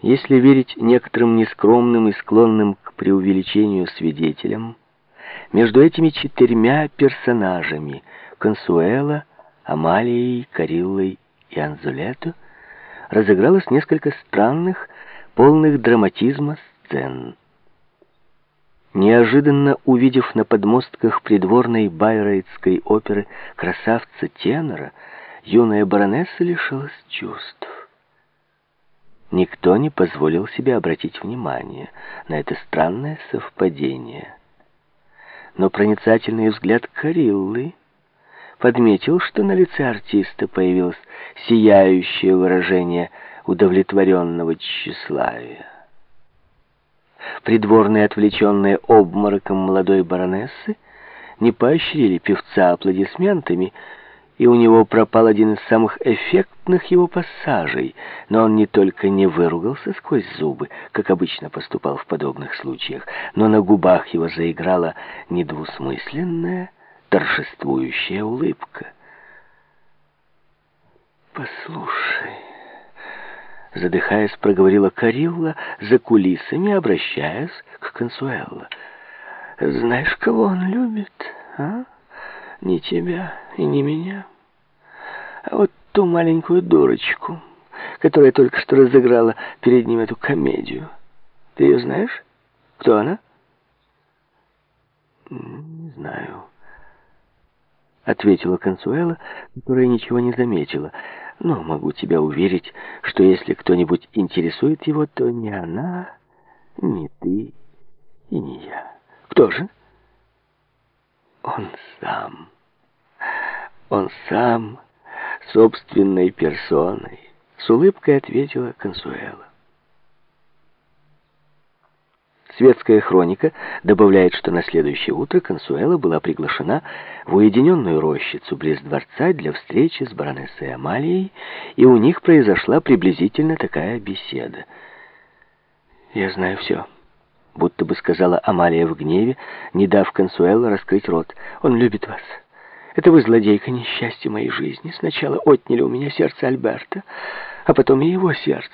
Если верить некоторым нескромным и склонным к преувеличению свидетелям, между этими четырьмя персонажами — Консуэла, Амалией, Кариллой и Анзулето — разыгралось несколько странных, полных драматизма сцен. Неожиданно увидев на подмостках придворной байрейтской оперы красавца-тенора, юная баронесса лишилась чувств. Никто не позволил себе обратить внимание на это странное совпадение. Но проницательный взгляд Кариллы подметил, что на лице артиста появилось сияющее выражение удовлетворенного тщеславия. Придворные, отвлеченные обмороком молодой баронессы, не поощрили певца аплодисментами, и у него пропал один из самых эффектных его пассажей, но он не только не выругался сквозь зубы, как обычно поступал в подобных случаях, но на губах его заиграла недвусмысленная, торжествующая улыбка. «Послушай», — задыхаясь, проговорила Карилла за кулисами, обращаясь к Консуэлло, «знаешь, кого он любит, а?» Ни тебя и ни меня. А вот ту маленькую дурочку, которая только что разыграла перед ним эту комедию. Ты ее знаешь? Кто она? Не знаю. Ответила Консуэла, которая ничего не заметила. Но могу тебя уверить, что если кто-нибудь интересует его, то не она, не ты и не я. Кто же? Он сам. Он сам, собственной персоной, с улыбкой ответила Консуэла. Светская хроника добавляет, что на следующее утро Консуэла была приглашена в уединенную рощицу близ дворца для встречи с баронессой Амалией, и у них произошла приблизительно такая беседа. «Я знаю все», будто бы сказала Амалия в гневе, не дав Консуэло раскрыть рот. «Он любит вас. Это вы, злодейка, несчастья моей жизни. Сначала отняли у меня сердце Альберта, а потом и его сердце».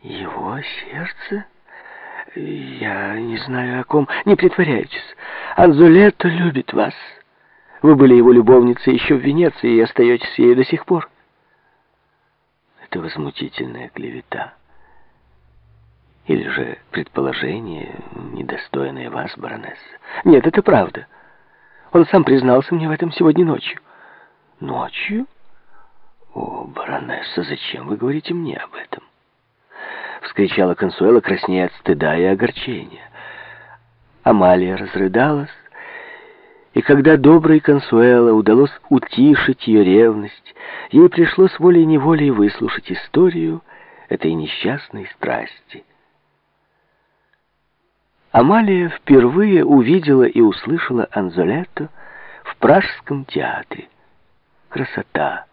«Его сердце?» «Я не знаю, о ком. Не притворяйтесь. Анзулетто любит вас. Вы были его любовницей еще в Венеции и остаетесь ею до сих пор». Это возмутительная клевета. Или же предположение, недостойное вас, баронесса? Нет, это правда. Он сам признался мне в этом сегодня ночью. Ночью? О, баронесса, зачем вы говорите мне об этом? Вскричала Консуэла, краснея от стыда и огорчения. Амалия разрыдалась, и когда доброй Консуэла удалось утишить ее ревность, ей пришлось волей-неволей выслушать историю этой несчастной страсти. Амалия впервые увидела и услышала Анзолетто в Пражском театре. Красота,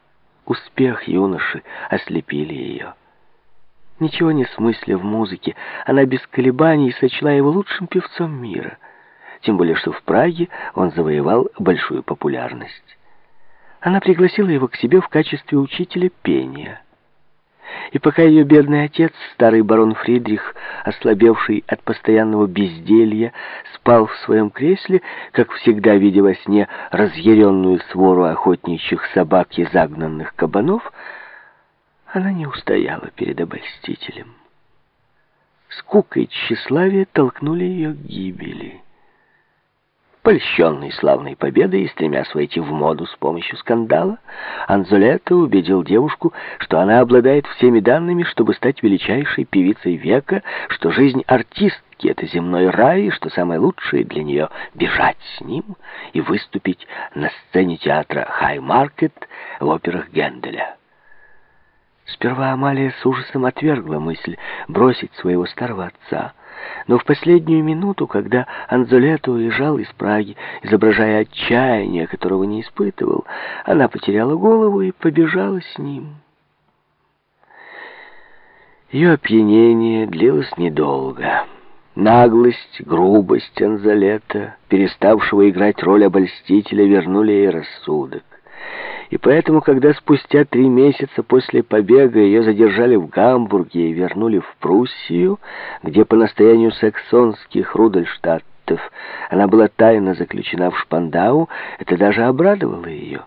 успех юноши ослепили ее. Ничего не смысля в музыке, она без колебаний сочла его лучшим певцом мира. Тем более, что в Праге он завоевал большую популярность. Она пригласила его к себе в качестве учителя пения. И пока ее бедный отец, старый барон Фридрих, ослабевший от постоянного безделья, спал в своем кресле, как всегда видя во сне разъяренную свору охотничьих собак и загнанных кабанов, она не устояла перед обольстителем. Скука и тщеславие толкнули ее к гибели. Польщенный славной победой и стремясь войти в моду с помощью скандала, Анзолетто убедил девушку, что она обладает всеми данными, чтобы стать величайшей певицей века, что жизнь артистки — это земной рай, и что самое лучшее для нее — бежать с ним и выступить на сцене театра «Хай-Маркет» в операх Генделя. Сперва Амалия с ужасом отвергла мысль бросить своего старого отца — но в последнюю минуту, когда Анзолетто уезжал из Праги, изображая отчаяние, которого не испытывал, она потеряла голову и побежала с ним. Ее опьянение длилось недолго. Наглость, грубость Анзолета, переставшего играть роль обольстителя, вернули ей рассудок. И поэтому, когда спустя три месяца после побега ее задержали в Гамбурге и вернули в Пруссию, где по настоянию саксонских Рудольштадтов она была тайно заключена в Шпандау, это даже обрадовало ее.